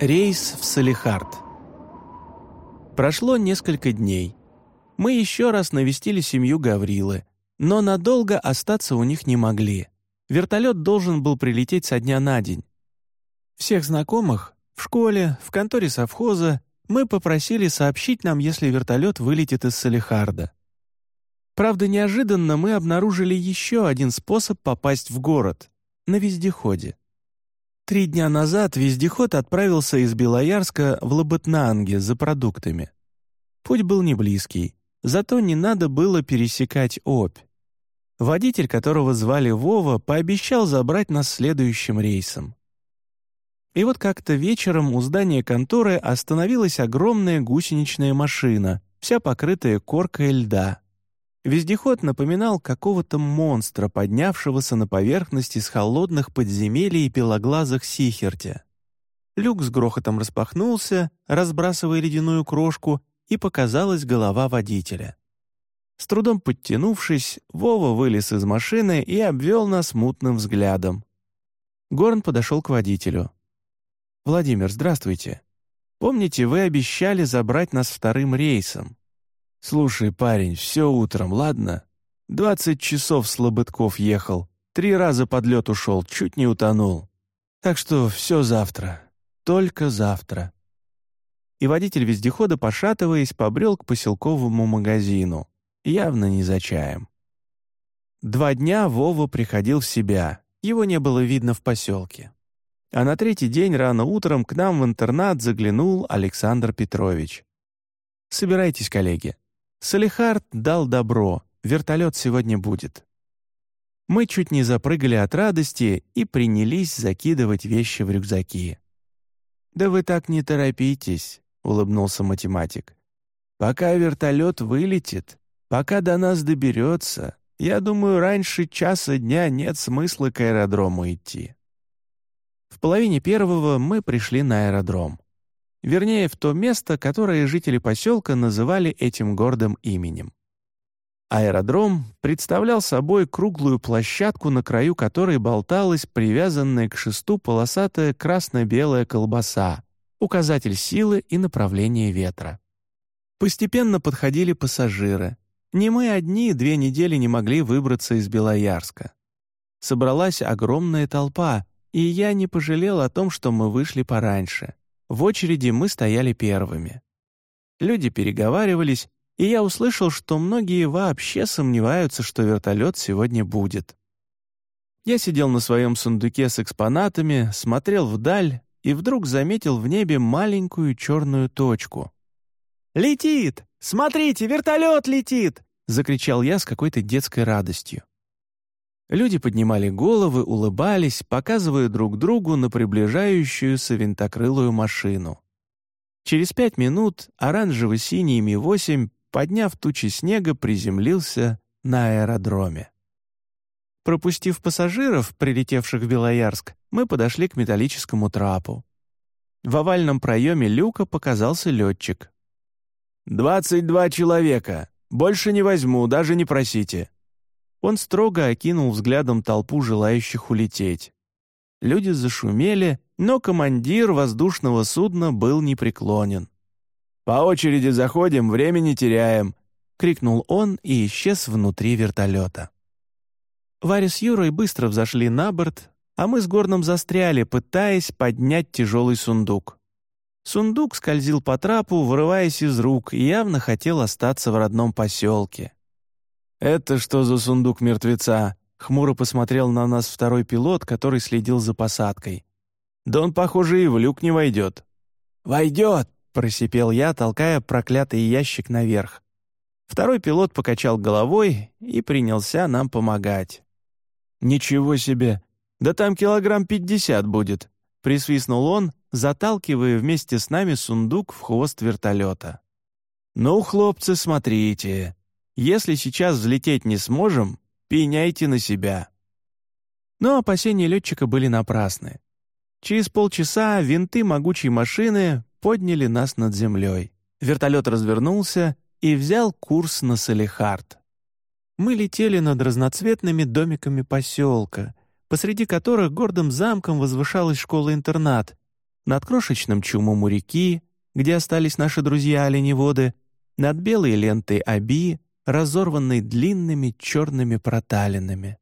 Рейс в Салихард. Прошло несколько дней. Мы еще раз навестили семью Гаврилы, но надолго остаться у них не могли. Вертолет должен был прилететь со дня на день. Всех знакомых в школе, в конторе совхоза мы попросили сообщить нам, если вертолет вылетит из Салихарда. Правда, неожиданно мы обнаружили еще один способ попасть в город — на вездеходе. Три дня назад вездеход отправился из Белоярска в Лоботнанге за продуктами. Путь был не близкий, зато не надо было пересекать Обь. Водитель, которого звали Вова, пообещал забрать нас следующим рейсом. И вот как-то вечером у здания конторы остановилась огромная гусеничная машина, вся покрытая коркой льда. Вездеход напоминал какого-то монстра, поднявшегося на поверхность из холодных подземелий и пелоглазых Сихерти. Люк с грохотом распахнулся, разбрасывая ледяную крошку, и показалась голова водителя. С трудом подтянувшись, Вова вылез из машины и обвел нас мутным взглядом. Горн подошел к водителю. «Владимир, здравствуйте. Помните, вы обещали забрать нас вторым рейсом?» «Слушай, парень, все утром, ладно? Двадцать часов с Лобытков ехал, три раза под лед ушел, чуть не утонул. Так что все завтра, только завтра». И водитель вездехода, пошатываясь, побрел к поселковому магазину, явно не за чаем. Два дня Вова приходил в себя, его не было видно в поселке. А на третий день рано утром к нам в интернат заглянул Александр Петрович. «Собирайтесь, коллеги, Салихард дал добро, вертолет сегодня будет. Мы чуть не запрыгали от радости и принялись закидывать вещи в рюкзаки. «Да вы так не торопитесь», — улыбнулся математик. «Пока вертолет вылетит, пока до нас доберется, я думаю, раньше часа дня нет смысла к аэродрому идти». В половине первого мы пришли на аэродром. Вернее, в то место, которое жители поселка называли этим гордым именем. Аэродром представлял собой круглую площадку, на краю которой болталась привязанная к шесту полосатая красно-белая колбаса, указатель силы и направления ветра. Постепенно подходили пассажиры. Не мы одни две недели не могли выбраться из Белоярска. Собралась огромная толпа, и я не пожалел о том, что мы вышли пораньше. В очереди мы стояли первыми. Люди переговаривались, и я услышал, что многие вообще сомневаются, что вертолет сегодня будет. Я сидел на своем сундуке с экспонатами, смотрел вдаль и вдруг заметил в небе маленькую черную точку. «Летит! Смотрите, вертолет летит!» — закричал я с какой-то детской радостью. Люди поднимали головы, улыбались, показывая друг другу на приближающуюся винтокрылую машину. Через пять минут оранжево-синий Ми-8, подняв тучи снега, приземлился на аэродроме. Пропустив пассажиров, прилетевших в Белоярск, мы подошли к металлическому трапу. В овальном проеме люка показался летчик. «Двадцать два человека. Больше не возьму, даже не просите», он строго окинул взглядом толпу желающих улететь. Люди зашумели, но командир воздушного судна был непреклонен. «По очереди заходим, времени теряем», — крикнул он и исчез внутри вертолета. Варя с Юрой быстро взошли на борт, а мы с Горном застряли, пытаясь поднять тяжелый сундук. Сундук скользил по трапу, вырываясь из рук, и явно хотел остаться в родном поселке. «Это что за сундук мертвеца?» Хмуро посмотрел на нас второй пилот, который следил за посадкой. «Да он, похоже, и в люк не войдет». «Войдет!» — просипел я, толкая проклятый ящик наверх. Второй пилот покачал головой и принялся нам помогать. «Ничего себе! Да там килограмм пятьдесят будет!» — присвистнул он, заталкивая вместе с нами сундук в хвост вертолета. «Ну, хлопцы, смотрите, если сейчас взлететь не сможем, пеняйте на себя». Но опасения летчика были напрасны. Через полчаса винты могучей машины подняли нас над землей. Вертолет развернулся и взял курс на Салихард. Мы летели над разноцветными домиками поселка, посреди которых гордым замком возвышалась школа-интернат, над крошечным чумом у реки, где остались наши друзья-оленеводы, над белой лентой Аби, разорванной длинными черными проталинами.